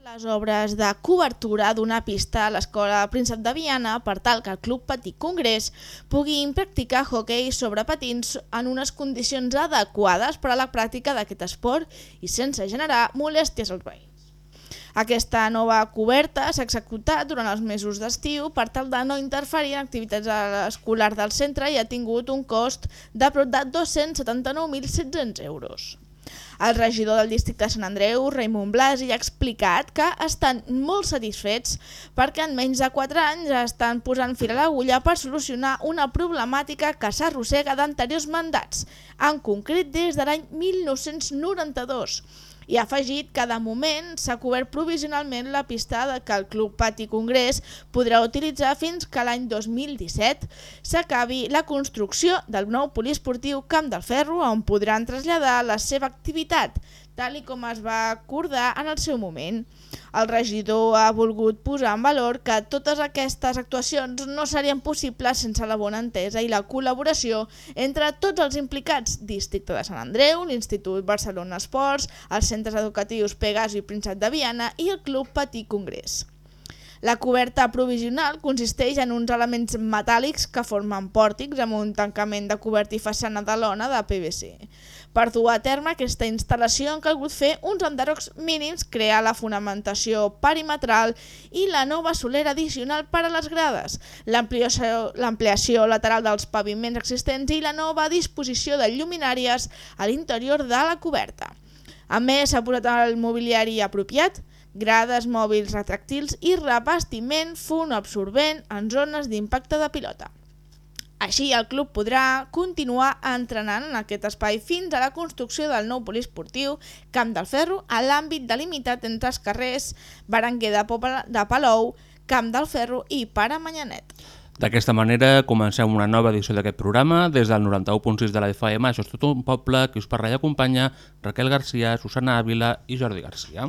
Les obres de cobertura d'una pista a l'Escola Príncep de Viana per tal que el Club Patí Congrés puguin practicar hoquei sobre patins en unes condicions adequades per a la pràctica d'aquest esport i sense generar molèsties als veïns. Aquesta nova coberta s'ha executat durant els mesos d'estiu per tal de no interferir en activitats escolars del centre i ha tingut un cost de prop de 279.700 euros. El regidor del districte de Sant Andreu, Raimon Blasi, ha explicat que estan molt satisfets perquè en menys de 4 anys estan posant fil a l'agulla per solucionar una problemàtica que s'arrossega d'anteriors mandats, en concret des de l'any 1992, i ha afegit que de moment s'ha cobert provisionalment la pista que el Club Pati Congrés podrà utilitzar fins que l'any 2017 s'acabi la construcció del nou poliesportiu Camp del Ferro on podran traslladar la seva activitat, tal i com es va acordar en el seu moment. El regidor ha volgut posar en valor que totes aquestes actuacions no serien possibles sense la bona entesa i la col·laboració entre tots els implicats, Districte de Sant Andreu, l'Institut Barcelona Esports, els centres educatius Pegaso i Príncep de Viana i el Club Patí Congrés. La coberta provisional consisteix en uns elements metàl·lics que formen pòrtics amb un tancament de coberta i façana de lona de PVC. Per dur a terme aquesta instal·lació han calgut fer uns enderrocs mínims, crear la fonamentació perimetral i la nova solera addicional per a les grades, l'ampliació lateral dels paviments existents i la nova disposició de lluminàries a l'interior de la coberta. A més, s'ha posat el mobiliari apropiat, grades mòbils retractils i revestiment fun absorbent en zones d'impacte de pilota. Així, el club podrà continuar entrenant en aquest espai fins a la construcció del nou poliesportiu Camp del Ferro a l'àmbit delimitat entre els carrers Berenguer de, Pobla, de Palou, Camp del Ferro i Pare Manyanet. D'aquesta manera comencem una nova edició d'aquest programa des del 91.6 de la FM. Això és tot un poble que us parla i acompanya Raquel Garcia, Susana Ávila i Jordi Garcia.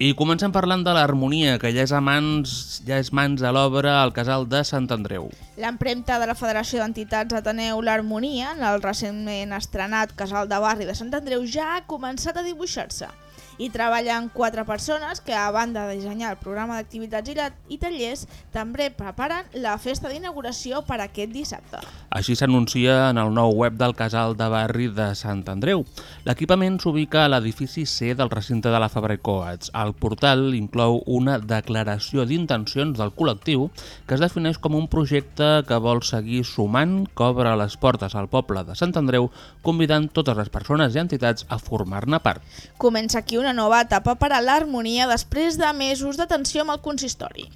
I comencem parlant de l'harmonia, que ja és, a mans, ja és mans a l'obra al casal de Sant Andreu. L'empremta de la Federació d'Entitats Ateneu l'Harmonia, en el recentment estrenat Casal de Barri de Sant Andreu, ja ha començat a dibuixar-se. Hi treballen quatre persones que, a banda de dissenyar el programa d'activitats i, la- i tallers, també preparen la festa d'inauguració per aquest dissabte. Així s'anuncia en el nou web del casal de barri de Sant Andreu. L'equipament s'ubica a l'edifici C del recinte de la Fabra i Coats. El portal inclou una declaració d'intencions del col·lectiu que es defineix com un projecte que vol seguir sumant, obre les portes al poble de Sant Andreu, convidant totes les persones i entitats a formar-ne part. Comença aquí una nova etapa per a l'harmonia després de mesos de tensió amb el consistori.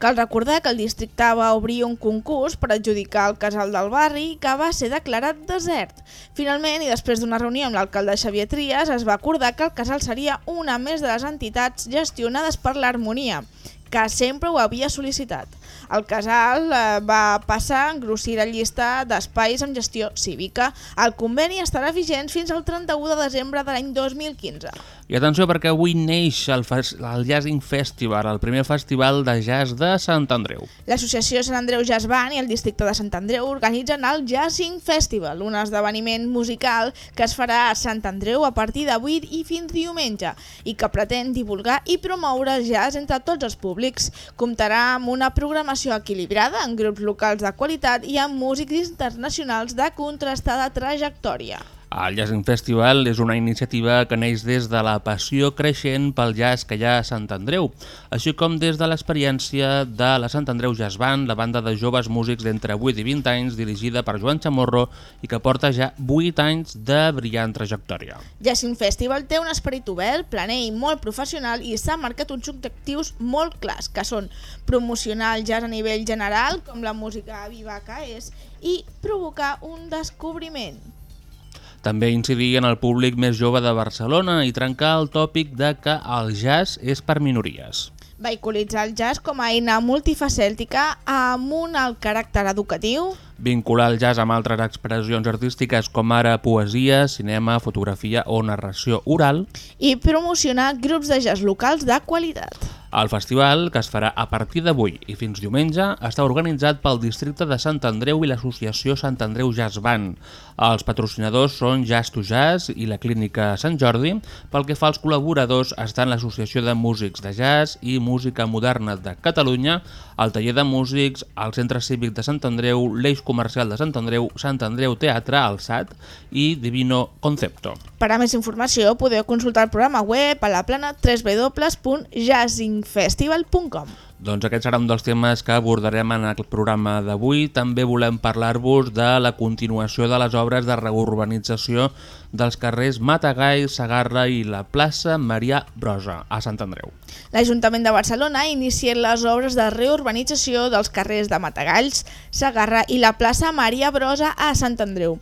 Cal recordar que el districte va obrir un concurs per adjudicar el casal del barri que va ser declarat desert. Finalment, i després d'una reunió amb l'alcalde Xavier Trias, es va acordar que el casal seria una més de les entitats gestionades per l'harmonia, que sempre ho havia sol·licitat. El casal eh, va passar a engrossir la llista d'espais amb gestió cívica. El conveni estarà vigent fins al 31 de desembre de l'any 2015. I atenció perquè avui neix el, el Jazzing Festival, el primer festival de jazz de Sant Andreu. L'Associació Sant Andreu Jazz Band i el districte de Sant Andreu organitzen el Jazzing Festival, un esdeveniment musical que es farà a Sant Andreu a partir d'avui i fins diumenge i que pretén divulgar i promoure el jazz entre tots els públics. Comptarà amb una programació equilibrada en grups locals de qualitat i amb músics internacionals de contrastada trajectòria. El Jazzing Festival és una iniciativa que neix des de la passió creixent pel jazz que hi ha a Sant Andreu, així com des de l'experiència de la Sant Andreu Jazz Band, la banda de joves músics d'entre 8 i 20 anys, dirigida per Joan Chamorro i que porta ja 8 anys de brillant trajectòria. Jacint Festival té un esperit obert, planer i molt professional i s'ha marcat uns objectius molt clars, que són promocionar el jazz a nivell general, com la música viva que és, i provocar un descobriment. També incidir en el públic més jove de Barcelona i trencar el tòpic de que el jazz és per minories. Vehiculitzar el jazz com a eina multifacètica amb un alt caràcter educatiu, Vincular el jazz amb altres expressions artístiques com ara poesia, cinema, fotografia o narració oral. i promocionar grups de jazz locals de qualitat. El festival, que es farà a partir d'avui i fins diumenge, està organitzat pel districte de Sant Andreu i l'associació Sant Andreu Jazz Band. Els patrocinadors són Jazz to Jazz i la Clínica Sant Jordi. Pel que fa als col·laboradors estan l'Associació de Músics de Jazz i Música Moderna de Catalunya, el Taller de Músics, el Centre Cívic de Sant Andreu, l'Eix Comercial de Sant Andreu, Sant Andreu Teatre, el SAT i Divino Concepto. Per a més informació podeu consultar el programa web a la plana www.jazzingfestival.com Doncs aquests seran dels temes que abordarem en el programa d'avui. També volem parlar-vos de la continuació de les obres de reurbanització dels carrers Matagall, Sagarra i la plaça Marià Brosa, a Sant Andreu. L'Ajuntament de Barcelona ha iniciat les obres de reurbanització dels carrers de Matagalls, Sagarra i la plaça Maria Brosa a Sant Andreu.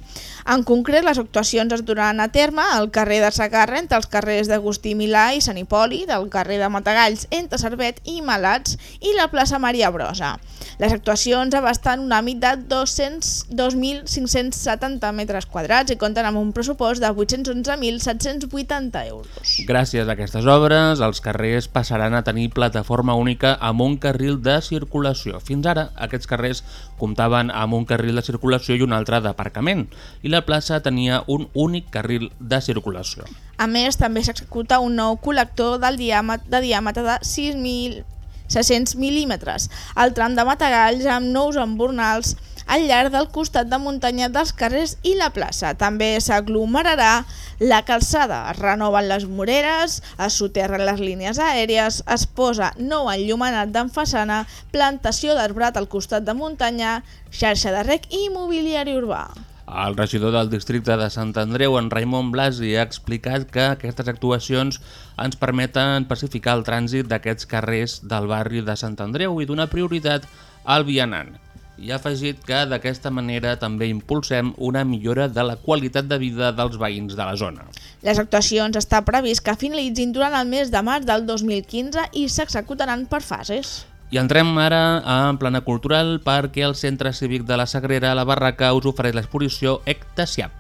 En concret, les actuacions es duran a terme al carrer de Sagarra entre els carrers d'Agustí Milà i Sant Hipòlit, del carrer de Matagalls entre Servet i Malats i la plaça Maria Brosa. Les actuacions abastant un àmbit de 200 2.570 metres quadrats i compten amb un pressupost de 811.780 euros. Gràcies a aquestes obres, els carrers passaran a tenir plataforma única amb un carril de circulació. Fins ara, aquests carrers comptaven amb un carril de circulació i un altre d'aparcament, i la plaça tenia un únic carril de circulació. A més, també s'executa un nou col·lector del diàmetre, de diàmetre de 6.600 mil·límetres al tram de Matagalls amb nous embornals al llarg del costat de muntanya dels carrers i la plaça. També s'aglomerarà la calçada, es renoven les moreres, es soterren les línies aèries, es posa nou enllumenat d'en façana, plantació d'arbrat al costat de muntanya, xarxa de rec i mobiliari urbà. El regidor del districte de Sant Andreu, en Raimon Blasi, ha explicat que aquestes actuacions ens permeten pacificar el trànsit d'aquests carrers del barri de Sant Andreu i donar prioritat al vianant. I ha afegit que d'aquesta manera també impulsem una millora de la qualitat de vida dels veïns de la zona. Les actuacions està previst que finalitzin durant el mes de març del 2015 i s'executaran per fases. I entrem ara en plana cultural perquè el Centre Cívic de la Sagrera a la Barraca us ofereix l'exposició Ectasiap.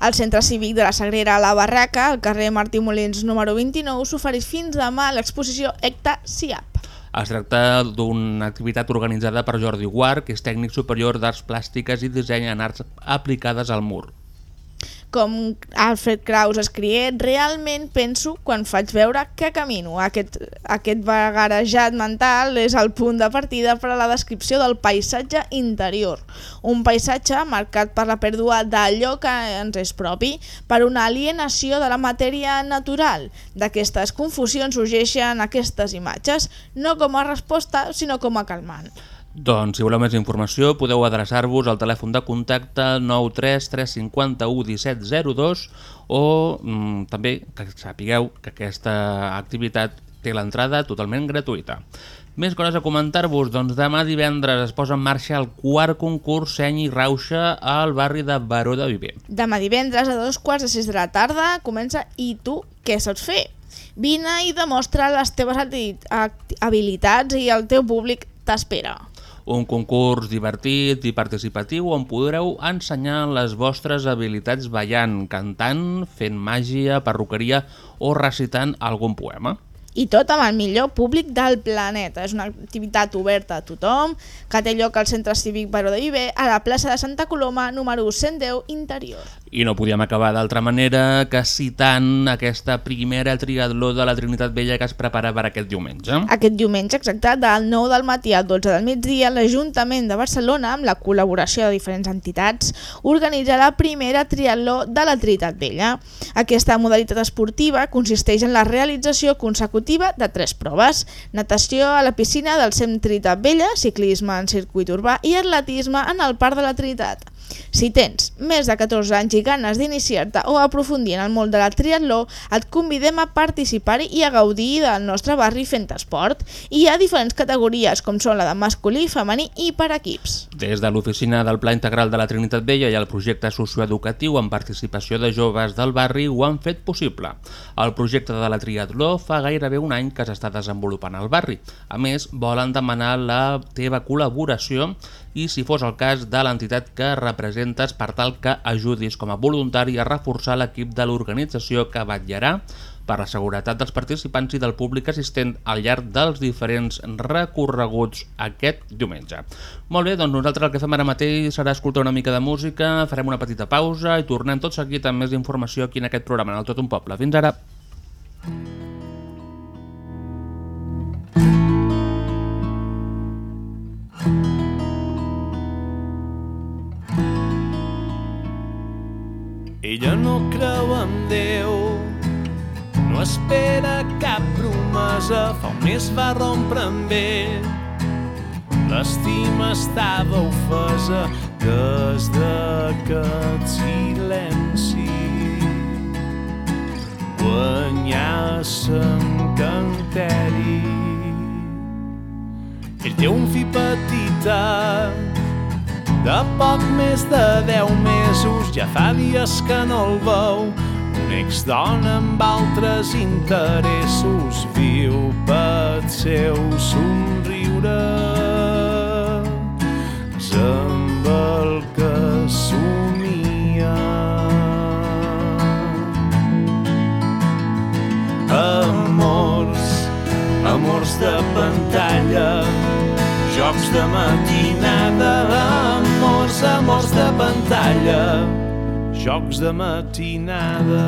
Al Centre Cívic de la Sagrera a la Barraca, al carrer Martí Molins número 29, s'ofereix fins demà l'exposició Ecta Siap. Es tracta d'una activitat organitzada per Jordi Guart, que és tècnic superior d'arts plàstiques i disseny en arts aplicades al mur. Com Alfred Kraus escrié, realment penso quan faig veure que camino. Aquest, aquest vagarejat mental és el punt de partida per a la descripció del paisatge interior. Un paisatge marcat per la pèrdua d'allò que ens és propi, per una alienació de la matèria natural. D'aquestes confusions sorgeixen aquestes imatges, no com a resposta, sinó com a calmant. Doncs, si voleu més informació, podeu adreçar-vos al telèfon de contacte 93 351 1702 o mm, també que sapigueu que aquesta activitat té l'entrada totalment gratuïta. Més coses a comentar-vos, doncs demà divendres es posa en marxa el quart concurs Seny i Rauxa al barri de Baró de Viver. Demà divendres a dos quarts de sis de la tarda comença I tu què saps fer? Vine i demostra les teves habilitats i el teu públic t'espera. Un concurs divertit i participatiu on podreu ensenyar les vostres habilitats ballant, cantant, fent màgia, perruqueria o recitant algun poema. I tot amb el millor públic del planeta. És una activitat oberta a tothom, que té lloc al Centre Cívic Baró de Viver, a la plaça de Santa Coloma, número 110, interior. I no podíem acabar d'altra manera que citant aquesta primera triatló de la Trinitat Vella que es prepara per aquest diumenge. Aquest diumenge, exacte, del 9 del matí al 12 del migdia, l'Ajuntament de Barcelona, amb la col·laboració de diferents entitats, organitza la primera triatló de la Trinitat Vella. Aquesta modalitat esportiva consisteix en la realització consecutiva de tres proves, natació a la piscina del Centre Trinitat Vella, ciclisme en circuit urbà i atletisme en el Parc de la Trinitat. Si tens més de 14 anys i ganes d'iniciar-te o aprofundir en el món de la triatló, et convidem a participar-hi i a gaudir del nostre barri fent esport. Hi ha diferents categories, com són la de masculí, femení i per equips. Des de l'oficina del Pla Integral de la Trinitat Vella i el projecte socioeducatiu amb participació de joves del barri ho han fet possible. El projecte de la triatló fa gairebé un any que s'està desenvolupant al barri. A més, volen demanar la teva col·laboració i, si fos el cas, de l'entitat que representes per tal que ajudis com a voluntari a reforçar l'equip de l'organització que vetllarà per la seguretat dels participants i del públic assistent al llarg dels diferents recorreguts aquest diumenge. Molt bé, doncs nosaltres el que fem ara mateix serà escoltar una mica de música, farem una petita pausa i tornem tot seguit amb més informació aquí en aquest programa, en el Tot un Poble. Fins ara! Ella no creu en Déu, no espera cap promesa, fa un mes va rompre amb ell. L'estima estava ofesa des d'aquest silenci. Guanyar s'encanteri. Ell té un fill petitet, de poc més de deu mesos, ja fa dies que no el veu. Un ex-dona amb altres interessos viu pel seu somriure. Amb el que somia. Amors, amors de pantalla, jocs de matinada, amors, amors de pantalla, jocs de matinada.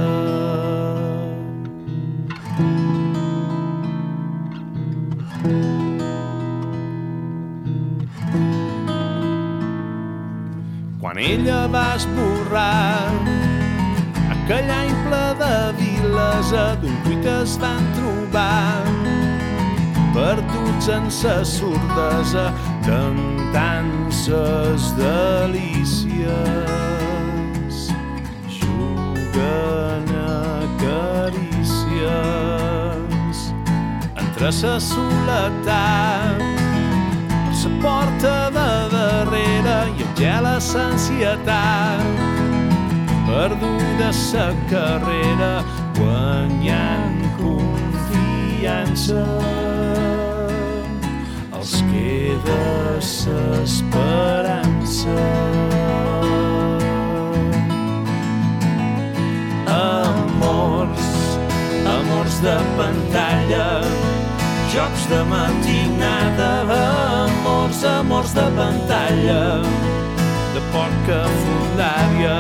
Quan ella va esborrar aquell any ple de vilesa d'un cuit es van trobar perduts en sa sordesa cantant ses delícies. Jugant a carícies. Entre sa soledat per sa porta de darrere i el gel a l'ansietat perduda sa carrera guanyant confiança. Els queda s'esperança amors amors de pantalla jocs de matinada. Amors, amors de pantalla de poca fundària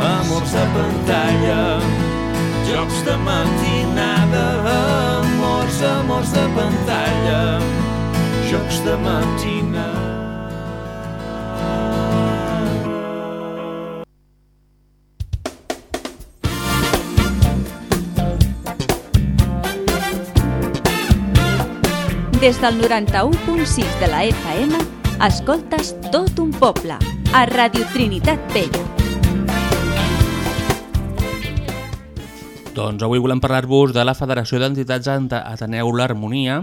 amors de pantalla jocs de matinada amors, amors de pantalla jocs de matinada Des del 91.6 de la FM, escoltes tot un poble, a Radio Trinitat Vella. Doncs avui volem parlar-vos de la Federació d'Entitats Ateneu l'Harmonia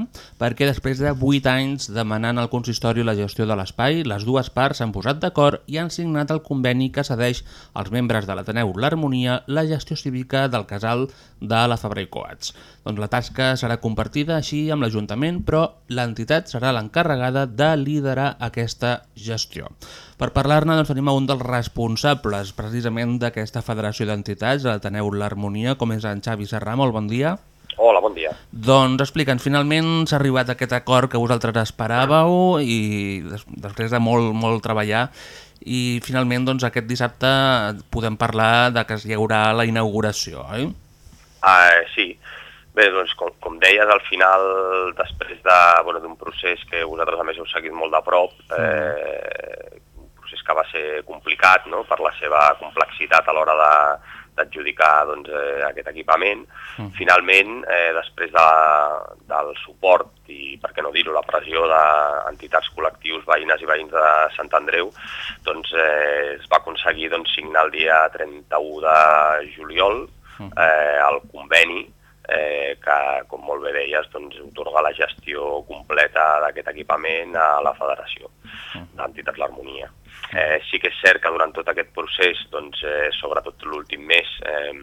perquè després de 8 anys demanant al consistori la gestió de l'espai, les dues parts s'han posat d'acord i han signat el conveni que cedeix als membres de l'Ateneu l'Harmonia la gestió cívica del casal de la Fabra i Coats. Doncs la tasca serà compartida així amb l'Ajuntament, però l'entitat serà l'encarregada de liderar aquesta gestió. Per parlar-ne doncs, tenim a un dels responsables precisament d'aquesta federació d'entitats, l'Ateneu l'Harmonia, com és en Xavi Serrà. Molt bon dia. Hola, bon dia. Doncs explica'ns, finalment s'ha arribat a aquest acord que vosaltres esperàveu i des després de molt, molt treballar i finalment doncs, aquest dissabte podem parlar de que hi haurà la inauguració, oi? Uh, sí, bé, doncs com, com deies, al final, després de- bueno, d'un procés que vosaltres a més heu seguit molt de prop, eh, procés que va ser complicat no? per la seva complexitat a l'hora de d'adjudicar doncs, eh, aquest equipament. Finalment, eh, després de, del suport i, per què no dir-ho, la pressió d'entitats col·lectius, veïnes i veïns de Sant Andreu, doncs eh, es va aconseguir doncs, signar el dia 31 de juliol eh, el conveni eh, que, com molt bé deies, doncs, otorga la gestió completa d'aquest equipament a la Federació d'Entitats l'Harmonia. Eh, sí que és cert que durant tot aquest procés, doncs, eh, sobretot l'últim mes, eh,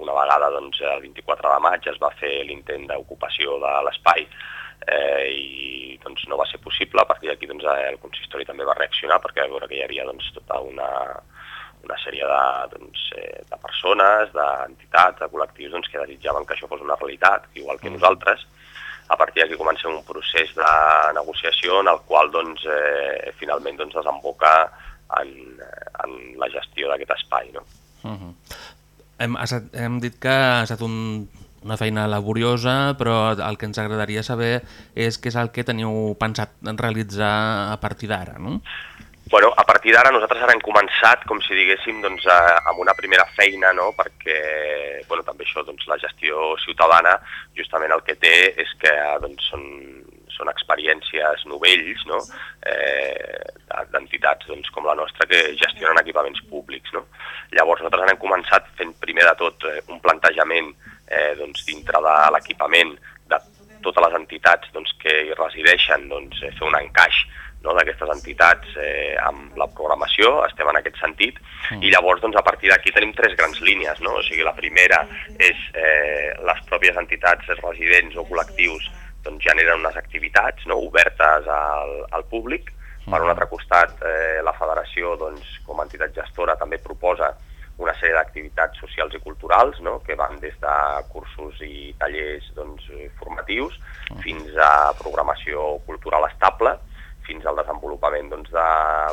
una vegada doncs, el 24 de maig es va fer l'intent d'ocupació de l'espai eh, i doncs, no va ser possible. A partir d'aquí doncs, el consistori també va reaccionar perquè va veure que hi havia doncs, tota una, una sèrie de, doncs, eh, de persones, d'entitats, de col·lectius doncs, que desitjaven que això fos una realitat, igual que nosaltres. A partir d'aquí comencem un procés de negociació en el qual doncs, eh, finalment doncs, desemboca en, en la gestió d'aquest espai. No? Uh -huh. hem, ha estat- hem dit que ha estat un, una feina laboriosa, però el que ens agradaria saber és què és el que teniu pensat en realitzar a partir d'ara, no? Bueno, a partir d'ara nosaltres ara hem començat, com si diguéssim, doncs, a, amb una primera feina, no? perquè bueno, també això, doncs, la gestió ciutadana, justament el que té és que doncs, són, són experiències novells no? eh, d'entitats doncs, com la nostra que gestionen equipaments públics. No? Llavors nosaltres ara hem començat fent primer de tot eh, un plantejament eh, doncs, dintre de l'equipament de totes les entitats doncs, que hi resideixen, doncs, eh, fer un encaix no, d'aquestes entitats eh, amb la programació, estem en aquest sentit, i llavors doncs, a partir d'aquí tenim tres grans línies. No? O sigui, la primera és eh, les pròpies entitats residents o col·lectius doncs, generen unes activitats no, obertes al, al públic. Per un altre costat, eh, la federació, doncs, com a entitat gestora, també proposa una sèrie d'activitats socials i culturals, no? que van des de cursos i tallers doncs, eh, formatius fins a programació cultural estable, fins al desenvolupament doncs, de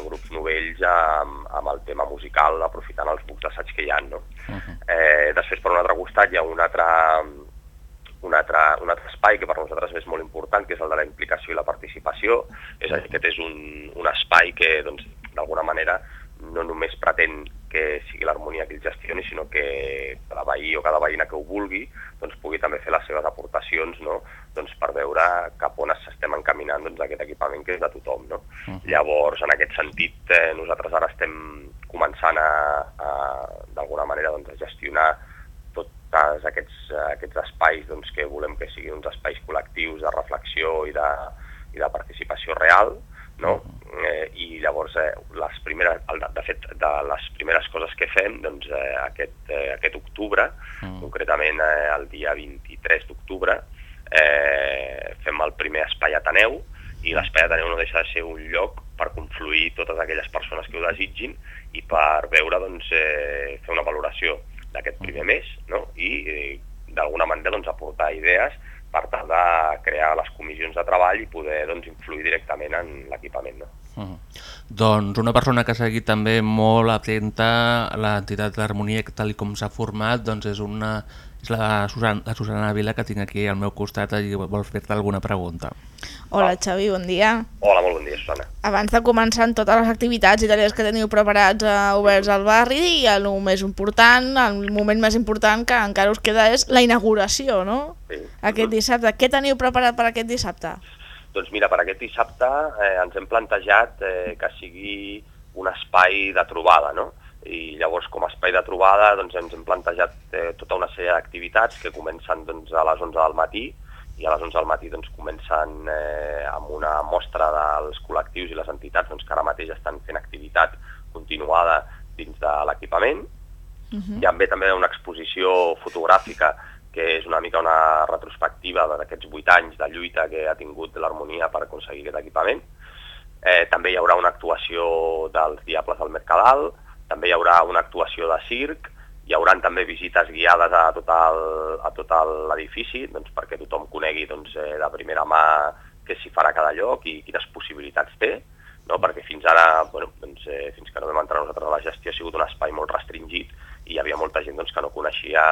grups novells amb, amb el tema musical, aprofitant els bucs d'assaig que hi ha. No? eh, després, per un altre costat, hi ha un altre, un altre, un altre espai que per nosaltres és molt important, que és el de la implicació i la participació. És a dir, aquest és un, un espai que, doncs, d'alguna manera, no només pretén que sigui l'harmonia qui el gestioni, sinó que cada veí o cada veïna que ho vulgui doncs, pugui també fer les seves aportacions no? Doncs, per veure cap on s'estem encaminant doncs, aquest equipament que és de tothom. No? Llavors, en aquest sentit, eh, nosaltres ara estem començant a, a d'alguna manera doncs, a gestionar tots aquests, aquests espais doncs, que volem que siguin uns espais col·lectius de reflexió i de, i de participació real, no? eh, i llavors eh, les primeres, de fet de les primeres coses que fem doncs, eh, aquest, eh, aquest octubre, mm. concretament eh, el dia 23 d'octubre eh, fem el primer espai Ateneu i l'espai Ateneu no deixa de ser un lloc per confluir totes aquelles persones que ho desitgin i per veure, doncs, eh, fer una valoració d'aquest primer mes no? i eh, d'alguna manera doncs, aportar idees per tal de crear les comissions de treball i poder doncs, influir directament en l'equipament. No? Uh -huh. Doncs una persona que ha seguit també molt atenta a l'entitat d'Harmonia tal com s'ha format doncs és, una, és la, Susan, la Susana Vila que tinc aquí al meu costat i vol fer-te alguna pregunta. Hola Xavi, bon dia. Hola, molt bon dia, Susana. Abans de començar amb totes les activitats i tallers que teniu preparats eh, oberts al barri, i el més important, el moment més important que encara us queda és la inauguració, no? Sí. Aquest dissabte. Què teniu preparat per aquest dissabte? Doncs mira, per aquest dissabte eh, ens hem plantejat eh, que sigui un espai de trobada, no? I llavors, com a espai de trobada, doncs, ens hem plantejat eh, tota una sèrie d'activitats que comencen doncs, a les 11 del matí, i a les 11 del matí doncs, comencen eh, amb una mostra dels col·lectius i les entitats doncs, que ara mateix estan fent activitat continuada dins de l'equipament. Uh -huh. Hi ha també, també una exposició fotogràfica que és una mica una retrospectiva d'aquests vuit anys de lluita que ha tingut l'harmonia per aconseguir aquest equipament. Eh, també hi haurà una actuació dels Diables del Mercadal, també hi haurà una actuació de circ hi haurà també visites guiades a tot el- a tot l'edifici doncs, perquè tothom conegui doncs, eh, de primera mà què s'hi farà cada lloc i quines possibilitats té, no? perquè fins ara, bueno, doncs, eh, fins que no vam entrar nosaltres a la gestió, ha sigut un espai molt restringit i hi havia molta gent doncs, que no coneixia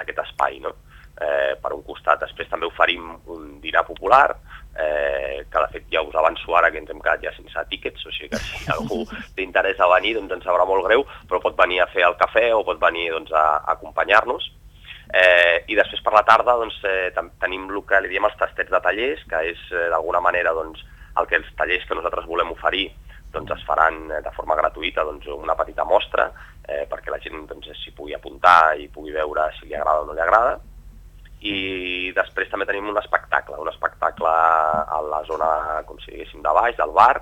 aquest espai. No? Eh, per un costat, després també oferim un dinar popular, eh, que de fet ja us avanço ara que ens hem quedat ja sense tíquets, o sigui que si algú té interès a venir doncs ens sabrà molt greu, però pot venir a fer el cafè o pot venir doncs, a, a acompanyar-nos. Eh, I després per la tarda doncs, eh, tenim el que li diem els tastets de tallers, que és eh, d'alguna manera doncs, el que els tallers que nosaltres volem oferir doncs, es faran eh, de forma gratuïta doncs, una petita mostra eh, perquè la gent doncs, s'hi pugui apuntar i pugui veure si li agrada o no li agrada i després també tenim un espectacle, un espectacle a la zona, com si diguéssim, de baix, del bar,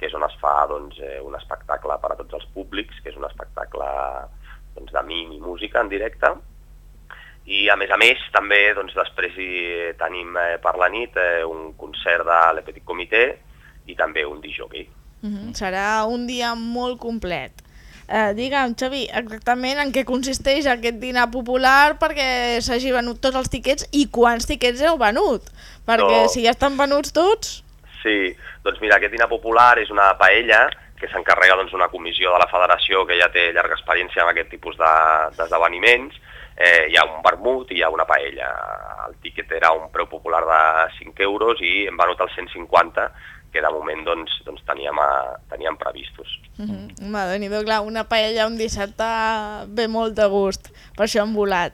que és on es fa doncs, eh, un espectacle per a tots els públics, que és un espectacle doncs, de mim i música en directe. I a més a més també doncs, després hi tenim eh, per la nit eh, un concert de Le Petit Comité i també un disjockey. Mhm, Serà un dia molt complet. Eh, digue'm, Xavi, exactament en què consisteix aquest dinar popular perquè s'hagi venut tots els tiquets i quants tiquets heu venut? Perquè No. si ja estan venuts tots... Sí, doncs mira, aquest dinar popular és una paella que s'encarrega doncs, una comissió de la federació que ja té llarga experiència en aquest tipus de- d'esdeveniments. Eh, hi ha un vermut i hi ha una paella. El tíquet era un preu popular de 5 euros i hem venut el 150, que de moment doncs, doncs teníem, a, teníem previstos. Mm -hmm. Nhi clar, una paella un dissabte ve molt de gust, per això han volat.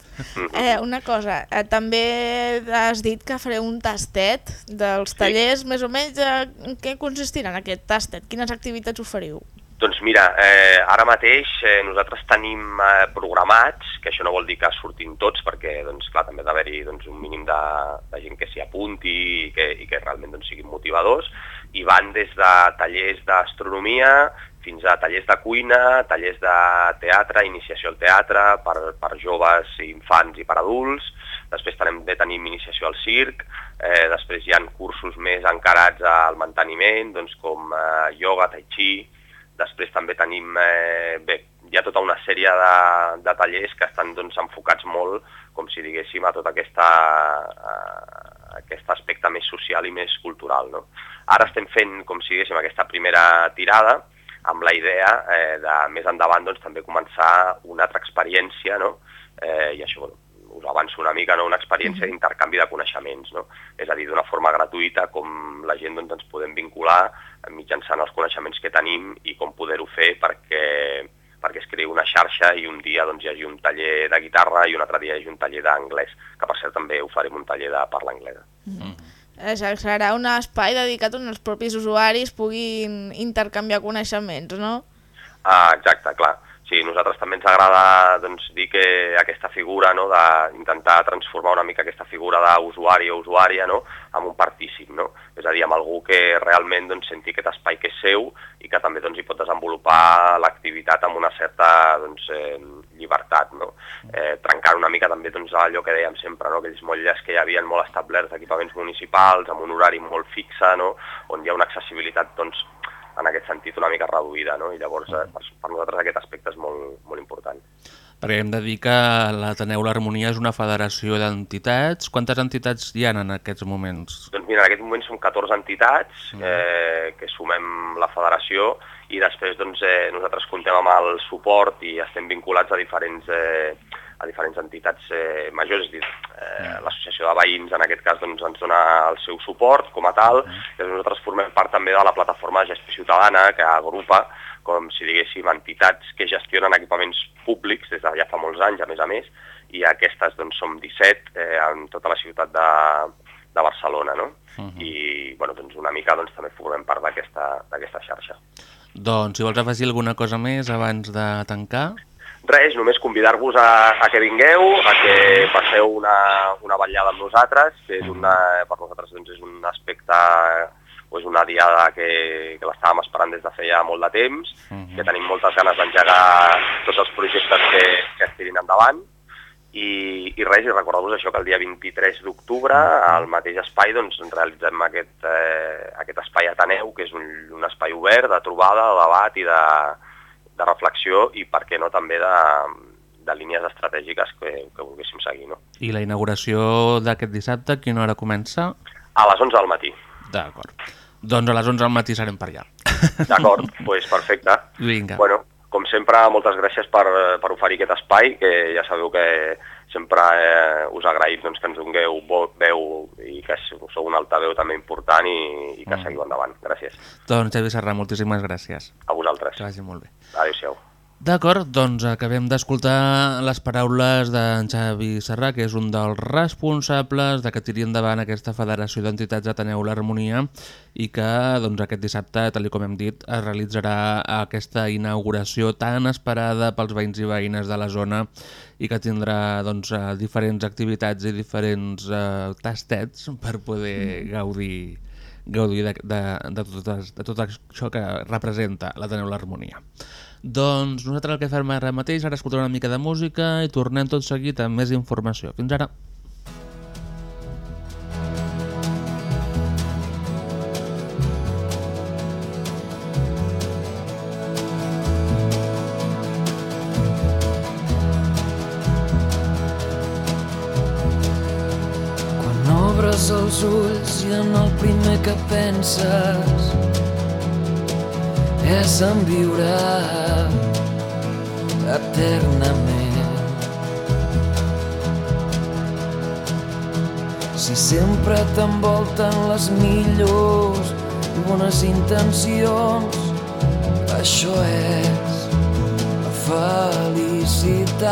Eh, una cosa, eh, també has dit que fareu un tastet dels tallers, més o menys, eh, en què consistirà aquest tastet? Quines activitats oferiu? Doncs mira, eh, ara mateix eh, nosaltres tenim eh, programats, que això no vol dir que surtin tots, perquè doncs, clar, també ha d'haver-hi doncs, un mínim de, de gent que s'hi apunti i que, i que realment doncs, siguin motivadors, i van des de tallers d'astronomia fins a tallers de cuina, tallers de teatre, iniciació al teatre per, per joves, infants i per adults, després també tenim iniciació al circ, eh, després hi ha cursos més encarats al manteniment, doncs, com eh, ioga, tai chi, després també tenim, eh, bé, hi ha tota una sèrie de, de tallers que estan doncs, enfocats molt, com si diguéssim, a tot aquesta, eh, aquest aspecte més social i més cultural. No? Ara estem fent, com si diguéssim, aquesta primera tirada, amb la idea eh, de més endavant doncs, també començar una altra experiència, no? eh, i això bueno, us avanço una mica, no? una experiència d'intercanvi de coneixements, no? és a dir, d'una forma gratuïta com la gent doncs, ens podem vincular mitjançant els coneixements que tenim i com poder-ho fer perquè, perquè es creï una xarxa i un dia doncs, hi hagi un taller de guitarra i un altre dia hi hagi un taller d'anglès, que per cert també ho farem un taller de parla anglesa. Eh, serà un espai dedicat on els propis usuaris puguin intercanviar coneixements, no? Ah, exacte, clar. Sí, nosaltres també ens agrada doncs, dir que aquesta figura, no, d'intentar transformar una mica aquesta figura d'usuari o usuària no, en un partícip, no? és a dir, amb algú que realment doncs, senti aquest espai que és seu i que també doncs, hi pot desenvolupar l'activitat amb una certa doncs, eh, llibertat, no? eh, trencant una mica també doncs, allò que dèiem sempre, no? aquells motlles que hi havia molt establerts d'equipaments municipals, amb un horari molt fixe, no? on hi ha una accessibilitat doncs, en aquest sentit una mica reduïda, no? i llavors eh, per, per nosaltres aquest aspecte és molt, molt important. Perquè hem de dir que l'Ateneu l'Harmonia és una federació d'entitats. Quantes entitats hi ha en aquests moments? Doncs mira, en aquest moment som 14 entitats eh, que sumem la federació i després doncs, eh, nosaltres comptem amb el suport i estem vinculats a diferents, eh, a diferents entitats eh, majors, és a dir, eh, l'associació de veïns en aquest cas doncs, ens dona el seu suport com a tal, i nosaltres formem part també de la plataforma de gestió ciutadana que agrupa com si diguéssim entitats que gestionen equipaments públics des de ja fa molts anys a més a més, i aquestes doncs, som 17 eh, en tota la ciutat de, de Barcelona, no? Uh -huh. I bueno, doncs una mica doncs, també formem part d'aquesta xarxa. Doncs si vols afegir alguna cosa més abans de tancar... Res, només convidar-vos a, a que vingueu, a que passeu una, una vetllada amb nosaltres, que és una, per nosaltres doncs, és un aspecte o és una diada que, que l'estàvem esperant des de feia molt de temps, uh -huh. que tenim moltes ganes d'engegar tots els projectes que, que es tirin endavant, i, i res, i recordar-vos això, que el dia 23 d'octubre, al mateix espai, doncs, realitzem aquest, eh, aquest espai Ateneu, que és un, un espai obert de trobada, de debat i de, de reflexió, i per què no també de, de línies estratègiques que, que volguéssim seguir. No? I la inauguració d'aquest dissabte, a quina hora comença? A les 11 del matí. D'acord. Doncs a les 11 del matí serem per allà. D'acord, doncs pues perfecte. Vinga. Bueno, com sempre, moltes gràcies per, per oferir aquest espai, que ja sabeu que sempre eh, us agraïm doncs, que ens dongueu veu i que sou un altaveu també important i, i que Mm. seguiu endavant. Gràcies. Doncs Xavi Serra, moltíssimes gràcies. A vosaltres. Que vagi molt bé. Adéu-siau. D'acord, doncs acabem d'escoltar les paraules d'en Xavi Serrà, que és un dels responsables de que tiri endavant aquesta Federació d'Entitats Ateneu l'Harmonia i que doncs, aquest dissabte, tal i com hem dit, es realitzarà aquesta inauguració tan esperada pels veïns i veïnes de la zona i que tindrà doncs, eh, diferents activitats i diferents eh, tastets per poder gaudir gaudir de, de, de, tot, de tot això que representa l'Ateneu l'Harmonia. Doncs nosaltres el que fem ara mateix, ara escoltarem una mica de música i tornem tot seguit amb més informació. Fins ara. Quan obres els ulls i en el primer que penses és en viure eternament. Si sempre t'envolten les millors i bones intencions, això és la felicitat.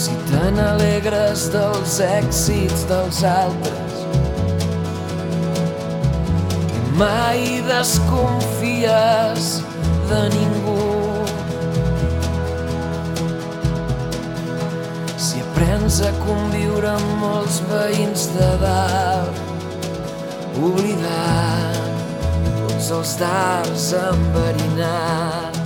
Si te n'alegres dels èxits dels altres mai desconfies de ningú. Si aprens a conviure amb molts veïns de dalt, oblidant tots els dards enverinats.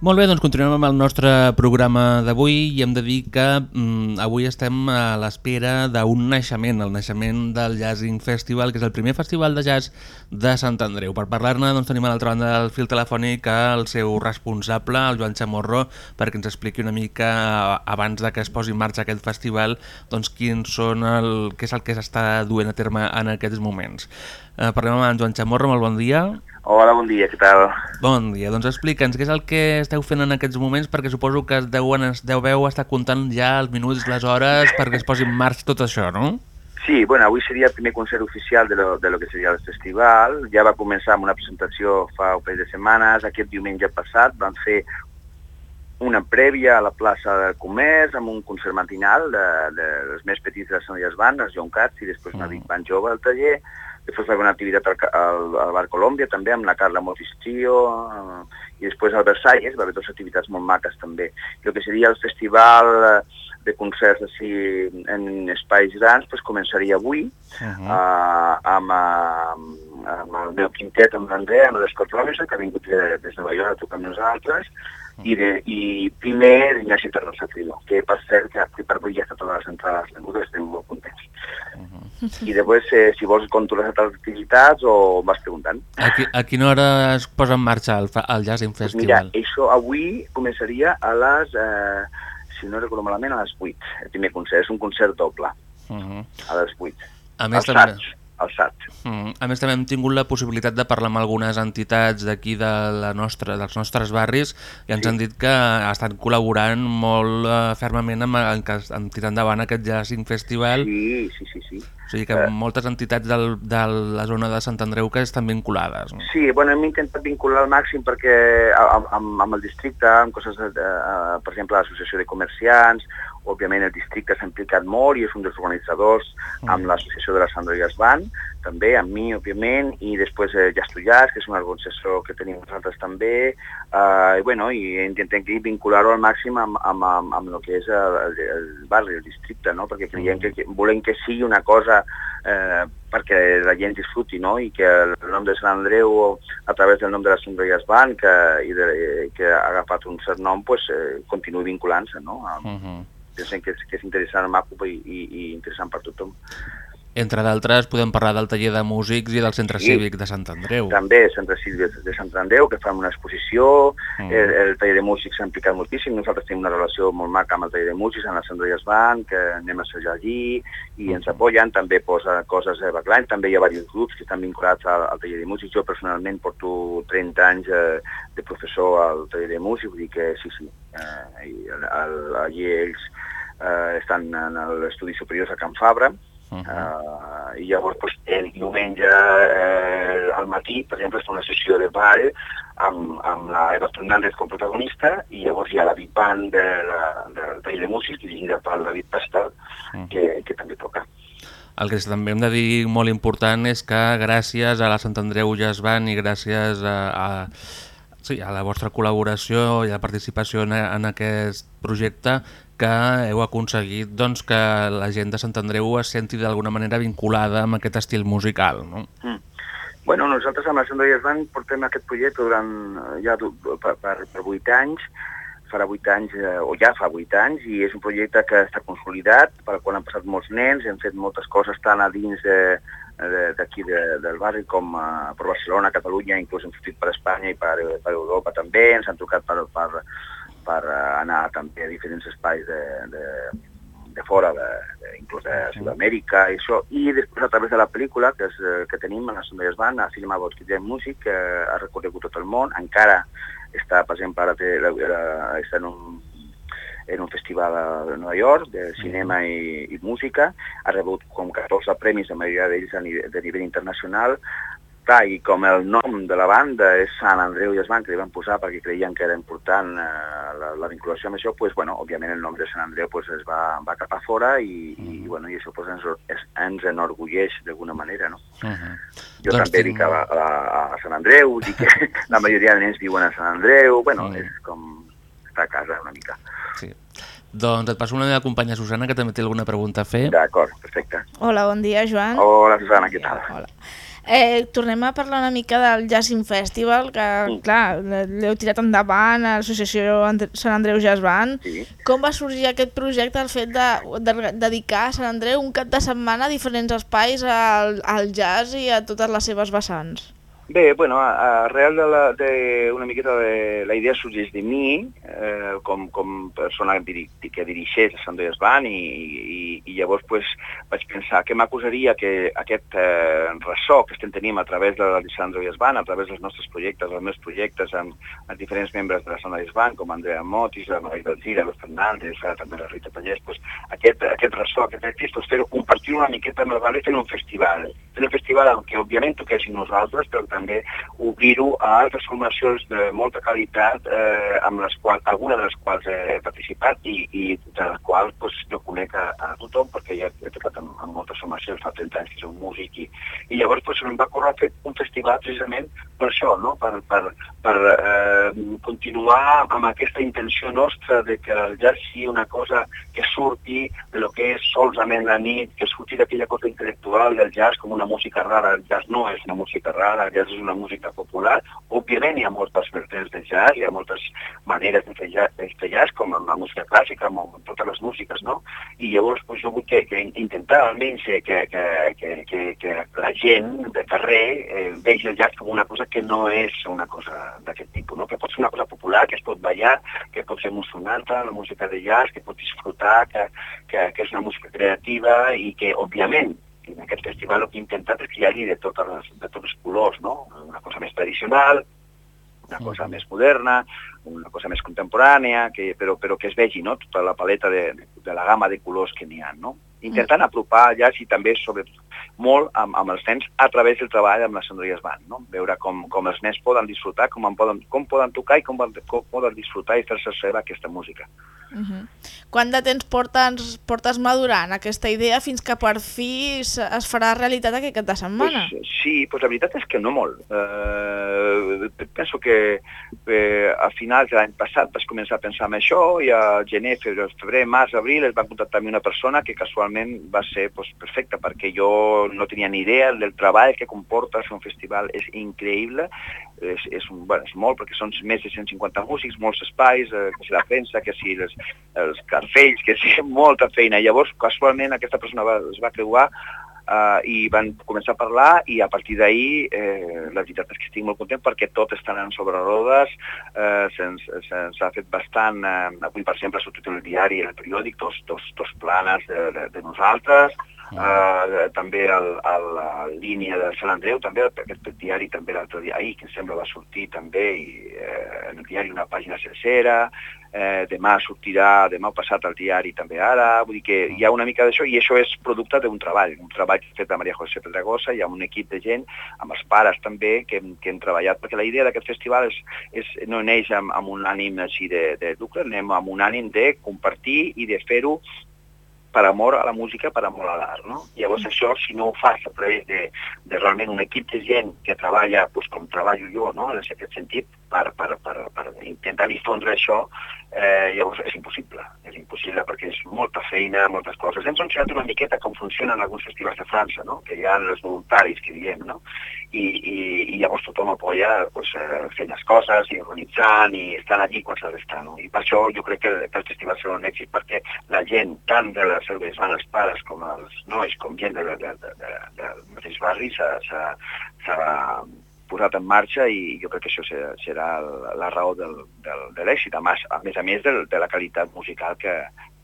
Molt bé, doncs continuem amb el nostre programa d'avui i hem de dir que mm, avui estem a l'espera d'un naixement, el naixement del Jazzing Festival, que és el primer festival de jazz de Sant Andreu. Per parlar-ne doncs, tenim a l'altra banda del fil telefònic el seu responsable, el Joan Chamorro, perquè ens expliqui una mica, abans de que es posi en marxa aquest festival, doncs quins són el, què és el que s'està duent a terme en aquests moments. Eh, parlem amb en Joan Chamorro, molt bon dia. Hola, bon dia, què tal? Bon dia, doncs explica'ns què és el que esteu fent en aquests moments perquè suposo que es deuen, es deveu estar comptant ja els minuts, les hores perquè es posi en marxa tot això, no? Sí, bueno, avui seria el primer concert oficial de lo, de lo que seria el festival. Ja va començar amb una presentació fa un parell de setmanes. Aquest diumenge passat van fer una prèvia a la plaça del Comerç amb un concert matinal de, de les més petits de les Sonilles Band, els John Cats, i després una Big Band jove al taller. Va haver una activitat al, al, al Bar Colòmbia també amb la Carla Motistio eh, i després al Versalles va haver dues activitats molt maques també. El que seria el festival eh, de concerts així en espais grans pues, començaria avui Uh -huh. uh, amb, uh, amb el meu quintet, amb l'Andrea, amb l'Scott Robinson, que ha vingut de, des de Nova York a tocar amb nosaltres, i, de, i primer l'Ignasi Terrassa Trilo, que per cert que, que per avui ja està totes les entrades vengudes, estem molt contents. I després, eh, si vols conto les altres activitats o vas preguntant. A, qui, a quina hora es posa en marxa el, el Pues mira, Festival? això avui començaria a les, eh, si no recordo malament, a les 8, el primer concert. És un concert doble, Uh -huh. a les 8. A més, també, SAT, al SAT. Mm, A més, també hem tingut la possibilitat de parlar amb algunes entitats d'aquí de la nostra, dels nostres barris i ens han dit que estan col·laborant molt eh, fermament amb, en, que- en tirar endavant aquest Jazzing Festival. Sí, sí, sí, sí. O sigui que Eh. moltes entitats del, de la zona de Sant Andreu que estan vinculades. No? Sí, bueno, hem intentat vincular al màxim perquè amb, amb, amb el districte, amb coses, de, de, per exemple, l'associació de comerciants, òbviament el districte s'ha implicat molt i és un dels organitzadors amb l'associació de les Androides Band, també, amb mi, òbviament, i després eh, Jastullars, que és una organització que tenim nosaltres també, eh, i, bueno, i intentem vincular-ho al màxim amb, amb, amb, amb el que és el, el, el barri, el districte, no? perquè creiem que, que volem que sigui una cosa eh, perquè la gent disfruti, no? I que el nom de Sant Andreu, a través del nom de les Sombrelles Band, que, i de, eh, que ha agafat un cert nom, pues, eh, continuï vinculant-se, no? Amb, Uh -huh. Pensem que és, que és interessant, maco i, i, i interessant per tothom. Entre d'altres, podem parlar del taller de músics i del centre Sí. cívic de Sant Andreu. També Centre Cívic de, de Sant Andreu, que fan una exposició, Mm. mm. el, el taller de músics s'ha implicat moltíssim, nosaltres tenim una relació molt maca amb el taller de músics, amb la Sant Andreas Band, que anem a assajar allí, i ens apoyen, també posa coses de backline, també hi ha diversos grups que estan vinculats al, al taller de músics, jo personalment porto 30 anys eh, de professor al taller de músics, vull dir que sí, sí, eh, i el, el, allí ells eh, estan en l'estudi superior a Can Fabra, Uh, I llavors pues, el diumenge eh, al matí, per exemple, es fa una sessió de ball amb, amb la Eva Fernández com protagonista i llavors hi ha la Big Band de la, del Taller de Músics dirigida per David Pastel que, que també toca. El que també hem de dir molt important és que gràcies a la Sant Andreu Jazz Band i gràcies a, a, sí, a la vostra col·laboració i a la participació en, en aquest projecte que heu aconseguit doncs, que la gent de Sant Andreu es senti d'alguna manera vinculada amb aquest estil musical. No? Mm. Bueno, nosaltres amb la Sant Andreas Band portem aquest projecte durant eh, ja per, per 8 anys, farà 8 anys, eh, o ja fa 8 anys, i és un projecte que està consolidat, per al qual han passat molts nens, hem fet moltes coses tant a dins de, de- d'aquí de, del barri com a, per Barcelona, Catalunya, inclús hem sortit per Espanya i per, per Europa també, ens han trucat per, per, per eh, anar també a diferents espais de, de, de fora, de, de, inclús de Sud-amèrica i això, i després a través de la pel·lícula que, és, eh, que tenim a la Sonderes Band, a Cinema Bots Kids Music, que ha recorregut tot el món, encara està, per exemple, ara té, la, la, està en un en un festival a Nova York de cinema i, i música, ha rebut com 14 premis, la majoria d'ells de nivell internacional, Clar, i com el nom de la banda és Sant Andreu Jazz Band, que li van posar perquè creien que era important eh, la, la vinculació amb això, pues, bueno, òbviament el nom de Sant Andreu pues, es va, va cap a fora i, i, bueno, i això pues, ens, es, ens enorgulleix d'alguna manera. No? Uh -huh. Jo doncs també dic a, a, a Sant Andreu, dic que la majoria de nens viuen a Sant Andreu, bueno, Mm. és com estar a casa una mica. Sí. Doncs et passo una meva companya Susana, que també té alguna pregunta a fer. D'acord, perfecte. Hola, bon dia, Joan. Hola, Susana, què tal? Hola. Eh, tornem a parlar una mica del Jazzing Festival, que, Mm. clar, l'heu tirat endavant a l'Associació Sant Andreu Jazz Band. Sí. Com va sorgir aquest projecte, el fet de, de dedicar a Sant Andreu un cap de setmana a diferents espais al, al jazz i a totes les seves vessants? Bé, bueno, arrel de, la, de una miqueta de... La idea sorgeix de mi, eh, com, com persona que dirigeix a Sant Andreas Band, i, i, i llavors pues, vaig pensar que m'acusaria que aquest eh, ressò que estem tenint a través de la Andreas Band, a través dels nostres projectes, els meus projectes amb, amb diferents membres de la Sant Andreas Band, com Andrea Motis, la Maria Belgira, los Fernández, ara també la Rita Pallés, pues, aquest, aquest ressò, aquest èxit, pues, fer compartir una miqueta amb el barri fent un festival. Un festival en què òbviament toquéssim nosaltres, però també obrir-ho a altres formacions de molta qualitat, eh, amb les quals, alguna de les quals he participat i, i de les quals pues, jo conec a, a tothom, perquè ja he tocat amb, amb moltes formacions, fa 30 anys que soc músic, i, i llavors pues, em va córrer fer un festival precisament per això, no? per, per, per eh, continuar amb aquesta intenció nostra de que el jazz sigui una cosa que surti de lo que és solament la nit, que surti d'aquella cosa intel·lectual del jazz com una música rara. El jazz no és una música rara, el jazz és una música popular. Òbviament hi ha moltes vertents de jazz, hi ha moltes maneres de fer jazz, de fer jazz com la música clàssica, amb totes les músiques, no? I llavors pues, jo vull que, que intentar almenys que, que, que, que, que la gent de carrer eh, vegi el jazz com una cosa que no és una cosa d'aquest tipus, no? que pot ser una cosa popular, que es pot ballar, que pot ser emocionanta, la música de jazz, que pot disfrutar, que, que, que és una música creativa i que, òbviament, en aquest festival el que he intentat és que hi hagi de, totes les, de tots els colors, no? una cosa més tradicional, una cosa més moderna, una cosa més contemporània, que, però, però que es vegi no? tota la paleta de, de la gamma de colors que n'hi ha. No? Intentant apropar ja, i també, sobretot, molt amb, amb els nens a través del treball amb les Sandries Band, no? veure com, com els nens poden disfrutar, com, en poden, com poden tocar i com, com poden disfrutar i fer-se seva aquesta música. Uh -huh. Quant de temps portes, portes madurant aquesta idea fins que per fi es, es farà realitat aquest cap de setmana? Pues, sí, pues la veritat és que no molt. Eh, penso que eh, a finals de l'any passat vaig començar a pensar en això i a gener, febrer, març, abril es va contactar amb una persona que casualment va ser pues, perfecta perquè jo no tenia ni idea del treball que comporta fer un festival. És increïble, és, és, un, bueno, és molt perquè són més de 150 músics, molts espais, eh, que si la premsa, que si les, els cartells, que si molta feina. Llavors, casualment, aquesta persona va, es va creuar uh, i van començar a parlar i a partir d'ahir eh, la veritat és que estic molt content perquè tot està anant sobre rodes, eh, se'ns se ha fet bastant, eh, avui per exemple ha sortit el diari, el periòdic, dos, dos, dos planes de, de, de nosaltres, Uh, també el, el, la línia de Sant Andreu, també aquest diari també l'altre dia, ahir, que em sembla va sortir també i, eh, en el diari una pàgina sencera, eh, demà sortirà, demà passat al diari també ara, vull dir que hi ha una mica d'això i això és producte d'un treball, un treball fet de Maria José Pedragosa, hi ha un equip de gent, amb els pares també, que, hem, que hem treballat, perquè la idea d'aquest festival és, és, no neix amb, amb un ànim així de, de lucre, anem amb un ànim de compartir i de fer-ho per amor a la música, per amor a l'art. No? Llavors això, si no ho fas a través de, de realment un equip de gent que treballa pues, com treballo jo, no? en aquest sentit, per, per, per, per intentar difondre això, eh, llavors és impossible. És impossible perquè és molta feina, moltes coses. Hem ensenyat una miqueta com funcionen alguns festivals de França, no? que hi ha els voluntaris, que diem, no? I, i, i llavors tothom apoya pues, eh, fent les coses i organitzant i estan allí quan s'ha d'estar. No? I per això jo crec que, que el festival serà un èxit, perquè la gent, tant de les cerves van els pares com els nois, com gent de, de, de, de, del mateix barri, s'ha posat en marxa i jo crec que això serà, serà la raó del, del, de l'èxit, a, a més a més de, de la qualitat musical que,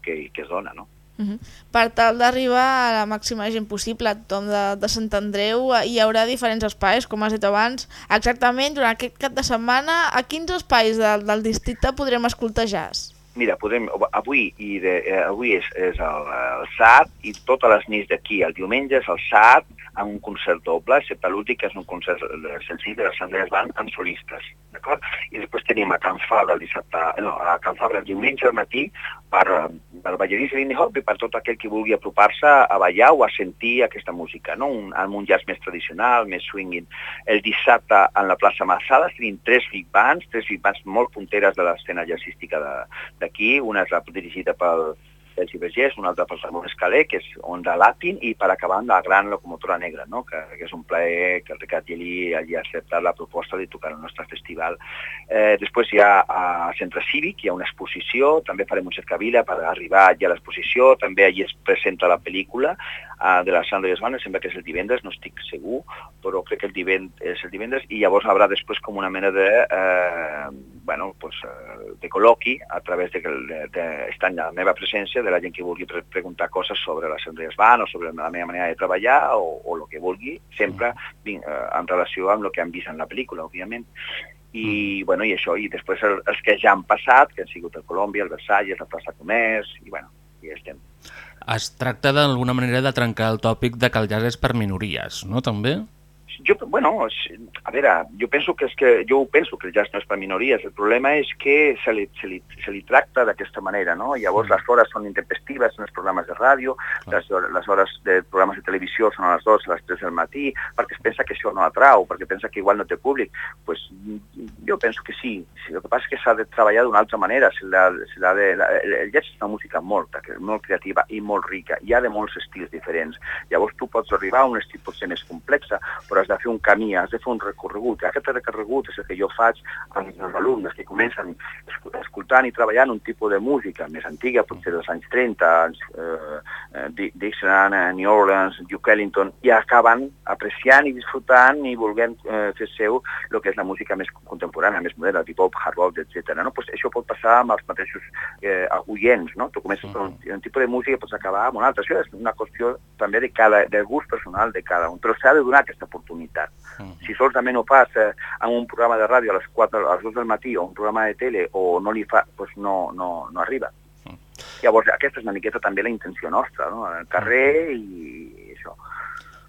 que, que es dona, no? Uh -huh. Per tal d'arribar a la màxima gent possible a tothom de, de Sant Andreu, hi haurà diferents espais, com has dit abans. Exactament, durant aquest cap de setmana, a quins espais del, del districte podrem escoltar jazz? Mira, podem, avui, i de, eh, avui és, és el, el SAT i totes les nits d'aquí. El diumenge és el SAT, amb un concert doble, excepte l'últim, que és un concert senzill de les Andrés Band amb solistes, d'acord? I després tenim a Can Fabra el dissabte, no, a Can Fabra el diumenge al matí per, per ballarins lindy hop i per tot aquell que vulgui apropar-se a ballar o a sentir aquesta música, no? Un, amb un jazz més tradicional, més swinging. El dissabte en la plaça Massades tenim tres big bands, tres big bands molt punteres de l'escena jazzística d'aquí, una és la dirigida pel Sergi Vergés, un altre per Ramon Escalé, que és Onda Latin, i per acabar amb la gran locomotora negra, no? que, que és un plaer que el Ricard Gili hagi acceptat la proposta de tocar el nostre festival. Eh, després hi ha a Centre Cívic, hi ha una exposició, també farem un cercavila per arribar allà a l'exposició, també allí es presenta la pel·lícula eh, de la Sandra Esbana, sembla que és el divendres, no estic segur, però crec que el divendres és el divendres, i llavors haurà després com una mena de, eh, bueno, pues, eh, de col·loqui a través de, de, de, de la meva presència de la gent que vulgui pre preguntar coses sobre la Sendres Van o sobre la meva manera de treballar o, o el que vulgui, sempre vinc, eh, en relació amb el que han vist en la pel·lícula, òbviament. I, bueno, i això, i després el, els que ja han passat, que han sigut el Colòmbia, el Versalles, la plaça Comerç, i bueno, i estem. Es tracta d'alguna manera de trencar el tòpic de que el jazz és per minories, no, també? Jo, bueno, a veure, jo penso que és que, jo penso que el jazz no és per minories, el problema és que se li, se li, se li tracta d'aquesta manera, no? Llavors les hores són intempestives en els programes de ràdio, les, les hores de programes de televisió són a les 2, a les 3 del matí, perquè es pensa que això no atrau, perquè pensa que igual no té públic. pues, jo penso que sí, el que passa és que s'ha de treballar d'una altra manera, se la, se la de, la, el jazz és una música molt, molt creativa i molt rica, hi ha de molts estils diferents. Llavors tu pots arribar a un estil potser més complex, però has de fer un camí, has de fer un recorregut. Aquest recorregut és el que jo faig amb els alumnes que comencen escoltant i treballant un tipus de música més antiga, potser dels anys 30, eh, eh Dixon, eh, New Orleans, Duke Ellington, i acaben apreciant i disfrutant i volent eh, fer seu el que és la música més contemporània, més moderna, tipus hard rock, etc. No? Pues això pot passar amb els mateixos eh, oients, no? Tu comences per un, un tipus de música i pots acabar amb un altre. Això és una qüestió també de cada, del gust personal de cada un, però s'ha de donar aquesta oportunitat. Uh -huh. Si solament ho fas eh, en un programa de ràdio a les 4, a les 2 del matí o un programa de tele o no li fa, pues no, no, no arriba. Uh -huh. Llavors, aquesta és una miqueta també la intenció nostra, no? El carrer i això.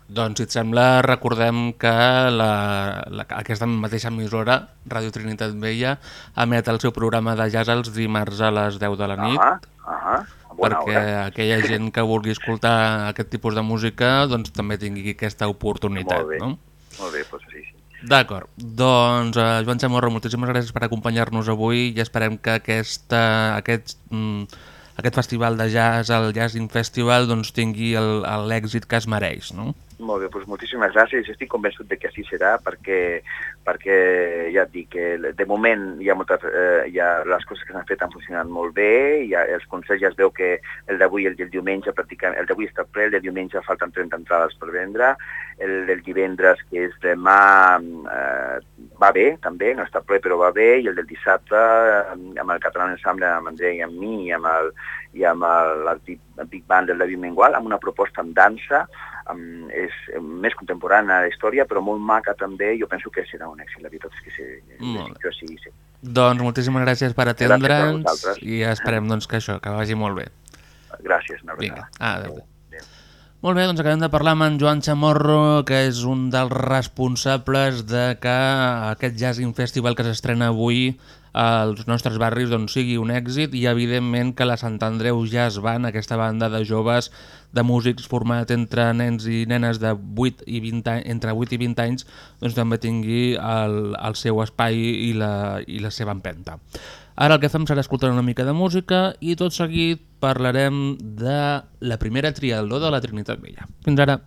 Doncs, si et sembla, recordem que la, la, aquesta mateixa emissora, Ràdio Trinitat Vella, emet el seu programa de jazz els dimarts a les 10 de la nit. Ah, ah, perquè hora. aquella gent que vulgui escoltar aquest tipus de música doncs també tingui aquesta oportunitat. Molt bé, no? molt bé doncs sí, sí. D'acord, doncs uh, Joan Chamorro, moltíssimes gràcies per acompanyar-nos avui i esperem que aquesta, aquest, mm, aquest festival de jazz, el Jazzing Festival, doncs tingui l'èxit que es mereix, no? Molt bé, doncs moltíssimes gràcies. Estic convençut de que així serà perquè, perquè ja et dic que de moment hi ha, moltes, eh, hi ha les coses que s'han fet han funcionat molt bé, ha, els concerts ja es veu que el d'avui i el del diumenge pràcticament, el d'avui està ple, el de diumenge falten 30 entrades per vendre, el del divendres que és demà eh, va bé també, no està ple però va bé, i el del dissabte eh, amb el Català Ensemble, amb André i amb mi i amb el, i amb Big Band del David Mengual, amb una proposta en dansa, amb, és més contemporània de la història, però molt maca també, jo penso que serà un èxit, la veritat és que sí, jo sí, sí. Doncs moltíssimes gràcies per a atendre'ns i esperem doncs, que això, que vagi molt bé. Gràcies, una Vinga, abraçada. adéu. Molt bé, doncs acabem de parlar amb en Joan Chamorro, que és un dels responsables de que aquest Jazzing Festival que s'estrena avui als nostres barris doncs, sigui un èxit i evidentment que la Sant Andreu Jazz Band, aquesta banda de joves de músics format entre nens i nenes de 8 i 20 anys, entre 8 i 20 anys doncs també tingui el, el seu espai i la, i la seva empenta. Ara el que fem serà escoltar una mica de música i tot seguit parlarem de la primera trialdó de la Trinitat Vella. Fins ara.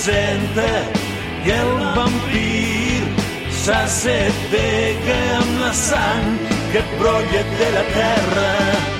Es presenta i el vampir s'assetega amb la sang que brolla de la terra.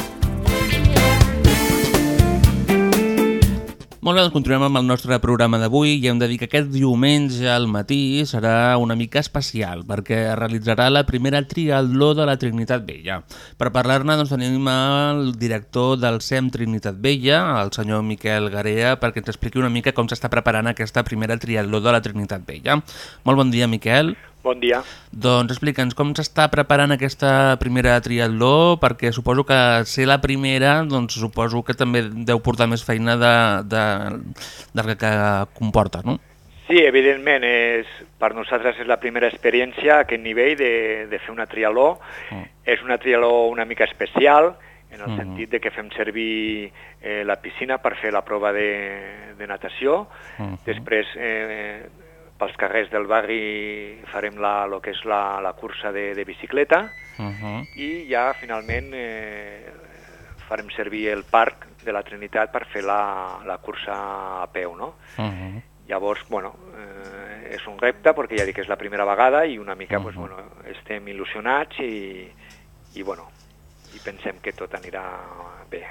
Molt bé, doncs continuem amb el nostre programa d'avui i hem de dir que aquest diumenge al matí serà una mica especial perquè es realitzarà la primera triatló de la Trinitat Vella. Per parlar-ne doncs, tenim el director del SEM Trinitat Vella, el senyor Miquel Garea, perquè ens expliqui una mica com s'està preparant aquesta primera triatló de la Trinitat Vella. Molt bon dia, Miquel. Bon dia. Doncs explica'ns com s'està preparant aquesta primera triatló, perquè suposo que ser la primera, doncs suposo que també deu portar més feina de, de, del que, que comporta, no? Sí, evidentment, és, per nosaltres és la primera experiència a aquest nivell de, de fer una trialó. Mm. És una trialó una mica especial, en el Mhm. sentit de que fem servir eh, la piscina per fer la prova de, de natació, Mhm. després eh, pels carrers del barri farem la, lo que és la, la cursa de, de bicicleta Uh -huh. i ja finalment eh, farem servir el parc de la Trinitat per fer la, la cursa a peu, no? Uh -huh. Llavors, bueno, eh, és un repte perquè ja dic que és la primera vegada i una mica, pues, bueno, estem il·lusionats i, i, bueno, i pensem que tot anirà bé.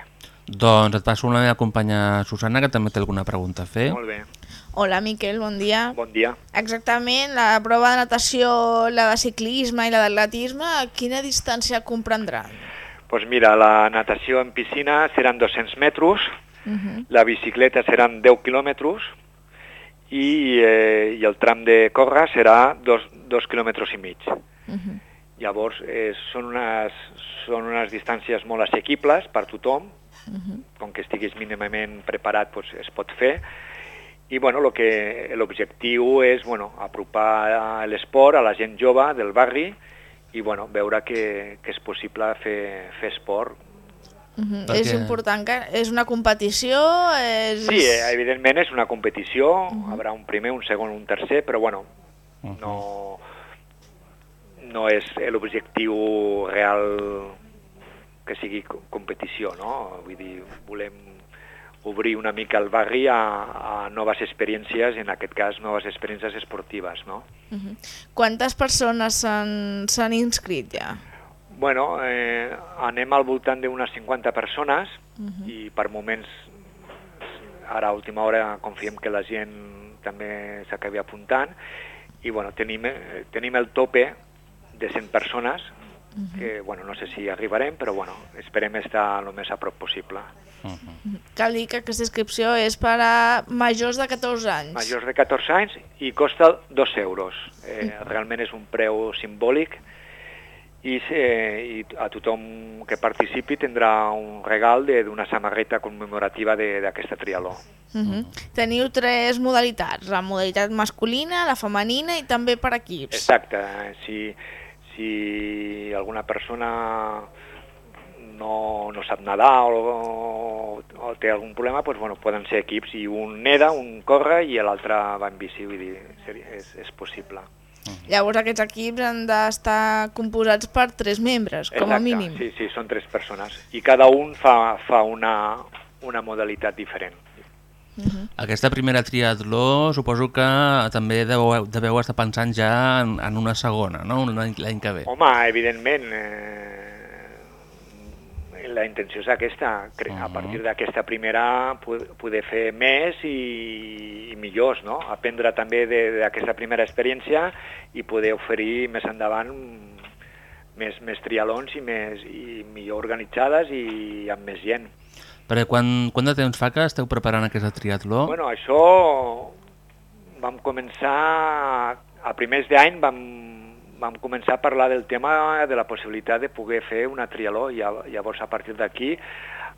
Doncs et passo la meva companya Susana, que també té alguna pregunta a fer. Molt bé. Hola, Miquel, bon dia. Bon dia. Exactament, la prova de natació, la de ciclisme i la d'atletisme, quina distància comprendrà? Pues mira, la natació en piscina seran 200 metres, Uh -huh. la bicicleta seran 10 quilòmetres i, eh, i el tram de córrer serà dos, dos quilòmetres i mig. Uh -huh. Llavors, eh, són, unes, són unes distàncies molt assequibles per tothom, Uh -huh. com que estiguis mínimament preparat pues, es pot fer, i bueno, lo que l'objectiu és bueno, apropar l'esport a la gent jove del barri i bueno, veure que, que és possible fer, fer esport. Uh -huh. Perquè- És important que és una competició, és... Sí, eh, evidentment és una competició, uh -huh. haurà un primer, un segon, un tercer, però bueno, no, no és l'objectiu real que sigui co- competició, no? Vull dir, volem obrir una mica el barri a, a noves experiències, en aquest cas noves experiències esportives, no? Uh -huh. Quantes persones s'han inscrit ja? Bueno, eh, anem al voltant d'unes 50 persones Uh -huh. i per moments, ara a última hora, confiem que la gent també s'acabi apuntant i bueno, tenim, eh, tenim el tope de 100 persones que bueno, no sé si arribarem, però bueno, esperem estar el més a prop possible. Cal dir que aquesta inscripció és per a majors de 14 anys. Majors de 14 anys i costa 2 euros. Eh, realment és un preu simbòlic i, eh, i a tothom que participi tindrà un regal de- d'una samarreta commemorativa de- d'aquesta trialó. Uh -huh. Teniu tres modalitats, la modalitat masculina, la femenina i també per equips. Exacte. Si, si alguna persona no, no sap nedar o, o té algun problema, doncs, bueno, poden ser equips i un neda, un corre i l'altre va en bici, vull dir, seria, és, és possible. Llavors aquests equips han d'estar composats per tres membres, com a Exacte, mínim. Sí, sí, són tres persones. I cada un fa, fa una, una modalitat diferent. Aquesta primera triatló suposo que també deveu, deveu estar pensant ja en, en una segona, no? L'any que ve. Home, evidentment, eh, la intenció és aquesta, a partir d'aquesta primera poder fer més i, i millors, no? Aprendre també de- d'aquesta primera experiència i poder oferir més endavant més, més trialons i, més, i millor organitzades i amb més gent. Perquè quan, quant de temps fa que esteu preparant aquesta triatló? Bueno, això vam començar, a primers d'any vam, vam començar a parlar del tema de la possibilitat de poder fer una trialó i lla- llavors a partir d'aquí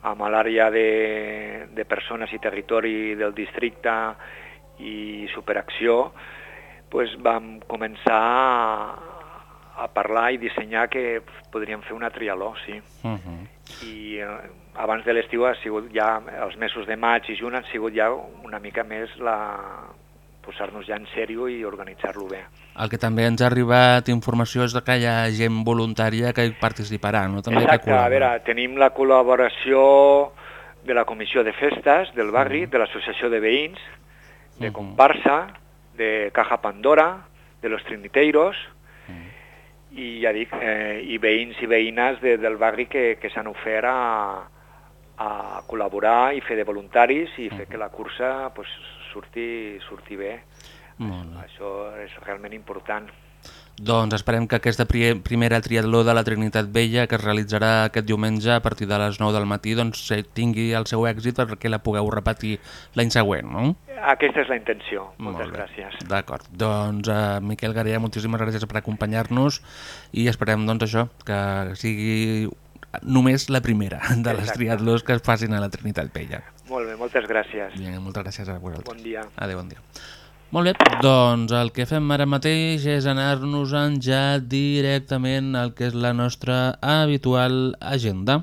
amb l'àrea de, de persones i territori del districte i superacció pues vam començar a, a parlar i dissenyar que podríem fer una trialó, sí. Uh -huh. I eh, abans de l'estiu ha sigut ja, els mesos de maig i juny han sigut ja una mica més la posar-nos ja en sèrio i organitzar-lo bé. El que també ens ha arribat informació és de que hi ha gent voluntària que hi participarà, no? També Exacte, que a veure, tenim la col·laboració de la Comissió de Festes del barri, de l'Associació de Veïns, de Comparsa, de Caja Pandora, de los Triniteiros, i ja dic, eh, i veïns i veïnes de, del barri que, que s'han ofert a, a col·laborar i fer de voluntaris i fer que la cursa pues, surti, surti bé. Molt bé. Això és realment important. Doncs esperem que aquesta pri primera triatló de la Trinitat Vella que es realitzarà aquest diumenge a partir de les 9 del matí doncs tingui el seu èxit perquè la pugueu repetir l'any següent, no? Aquesta és la intenció. Moltes Molt gràcies. D'acord. Doncs uh, Miquel Garella, moltíssimes gràcies per acompanyar-nos i esperem doncs això, que sigui només la primera de les Exacte. triatlós que es facin a la Trinitat Vella. Molt bé, moltes gràcies. Bien, moltes gràcies a vosaltres. Bon dia. Adéu, bon dia. Molt bé, doncs el que fem ara mateix és anar-nos-en ja directament al que és la nostra habitual agenda.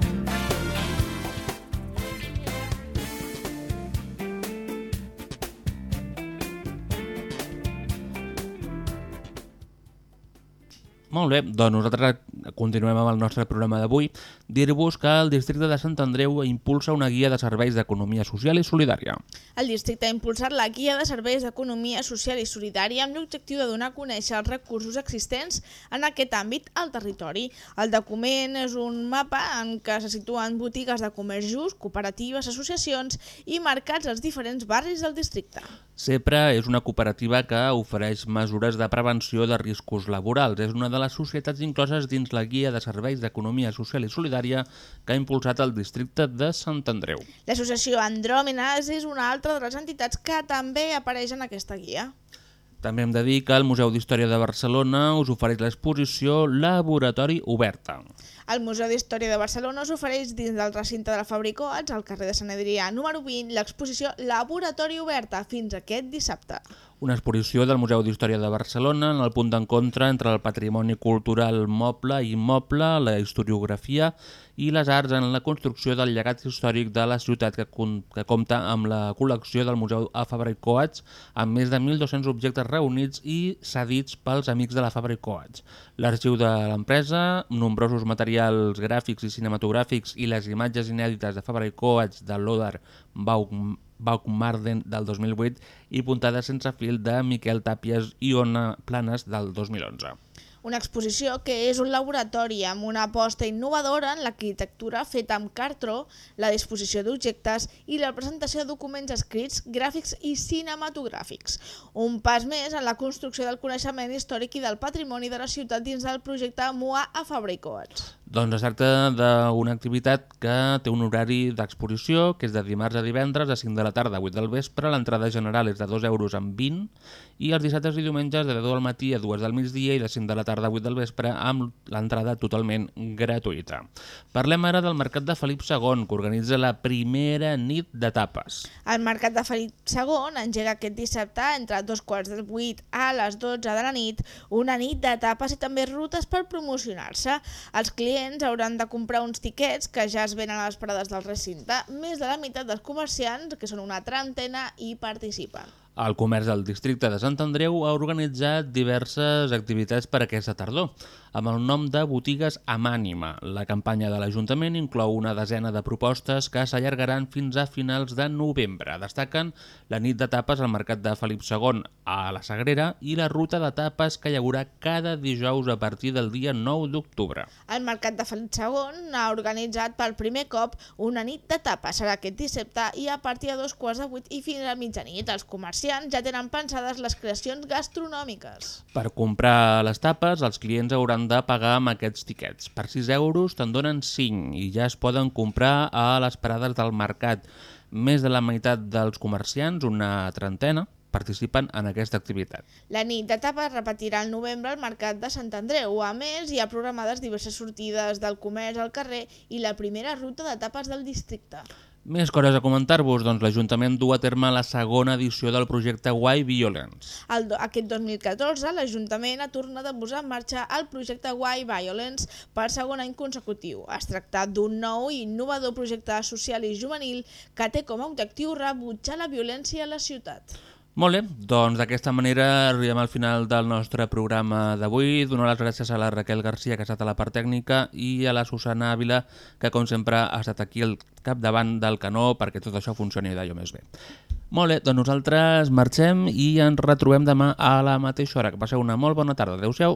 Molt bé, doncs nosaltres continuem amb el nostre programa d'avui. Dir-vos que el districte de Sant Andreu impulsa una guia de serveis d'economia social i solidària. El districte ha impulsat la Guia de Serveis d'Economia Social i Solidària amb l'objectiu de donar a conèixer els recursos existents en aquest àmbit al territori. El document és un mapa en què se situen botigues de comerç just, cooperatives, associacions i mercats als diferents barris del districte. CEPRA és una cooperativa que ofereix mesures de prevenció de riscos laborals. És una de les societats incloses dins la Guia de Serveis d'Economia Social i Solidària que ha impulsat el districte de Sant Andreu. L'associació Andròmenes és una altra de les entitats que també apareix en aquesta guia. També hem de dir que el Museu d'Història de Barcelona us ofereix l'exposició Laboratori Oberta. El Museu d'Història de Barcelona us ofereix dins del recinte de la Fabricoats, al carrer de Sant Adrià número 20, l'exposició Laboratori Oberta fins aquest dissabte. Una exposició del Museu d'Història de Barcelona en el punt d'encontre entre el patrimoni cultural moble i immoble, la historiografia i les arts en la construcció del llegat històric de la ciutat que, que compta amb la col·lecció del Museu a Fabra i Coats amb més de 1.200 objectes reunits i cedits pels amics de la Fabra i Coats. L'arxiu de l'empresa, nombrosos materials gràfics i cinematogràfics i les imatges inèdites de Fabra i Coats de l'Odar Baum Baukmarden del 2008 i puntades sense fil de Miquel Tàpies i Ona Planes del 2011. Una exposició que és un laboratori amb una aposta innovadora en l'arquitectura feta amb cartró, la disposició d'objectes i la presentació de documents escrits, gràfics i cinematogràfics. Un pas més en la construcció del coneixement històric i del patrimoni de la ciutat dins del projecte MUA a Coats. Doncs es tracta d'una activitat que té un horari d'exposició, que és de dimarts a divendres, de 5 de la tarda a 8 del vespre, l'entrada general és de 2 euros amb 20, i els dissabtes i diumenges de 10 del matí a 2 del migdia i de 5 de la tarda a 8 del vespre amb l'entrada totalment gratuïta. Parlem ara del Mercat de Felip II, que organitza la primera nit de tapes. El Mercat de Felip II engega aquest dissabte entre dos quarts de 8 a les 12 de la nit una nit de tapes i també rutes per promocionar-se. Els clients hauran de comprar uns tiquets que ja es venen a les parades del recinte. Més de la meitat dels comerciants, que són una trentena, hi participen. El comerç del districte de Sant Andreu ha organitzat diverses activitats per aquesta tardor, amb el nom de Botigues amb ànima. La campanya de l'Ajuntament inclou una desena de propostes que s'allargaran fins a finals de novembre. Destaquen la nit de tapes al Mercat de Felip II a la Sagrera i la ruta de tapes que hi haurà cada dijous a partir del dia 9 d'octubre. El Mercat de Felip II ha organitzat per primer cop una nit de tapes. Serà aquest dissabte i a partir de dos quarts de vuit i fins a mitjanit. Els comerciants ja tenen pensades les creacions gastronòmiques. Per comprar les tapes, els clients hauran de pagar amb aquests tiquets. Per 6 euros te'n donen 5 i ja es poden comprar a les parades del mercat. Més de la meitat dels comerciants, una trentena, participen en aquesta activitat. La nit de tapes es repetirà al novembre al Mercat de Sant Andreu. A més, hi ha programades diverses sortides del comerç al carrer i la primera ruta de tapes del districte. Més coses a comentar-vos, doncs l'Ajuntament du a terme la segona edició del projecte Why Violence. El do, aquest 2014, l'Ajuntament ha tornat a posar en marxa el projecte Why Violence per segon any consecutiu. Es tracta d'un nou i innovador projecte social i juvenil que té com a objectiu rebutjar la violència a la ciutat. Molt bé, doncs d'aquesta manera arribem al final del nostre programa d'avui. Donar les gràcies a la Raquel Garcia, que ha estat a la part tècnica, i a la Susana Ávila, que com sempre ha estat aquí al capdavant del canó perquè tot això funcioni d'allò més bé. Molt bé, doncs nosaltres marxem i ens retrobem demà a la mateixa hora. Que passeu una molt bona tarda. Adéu-siau.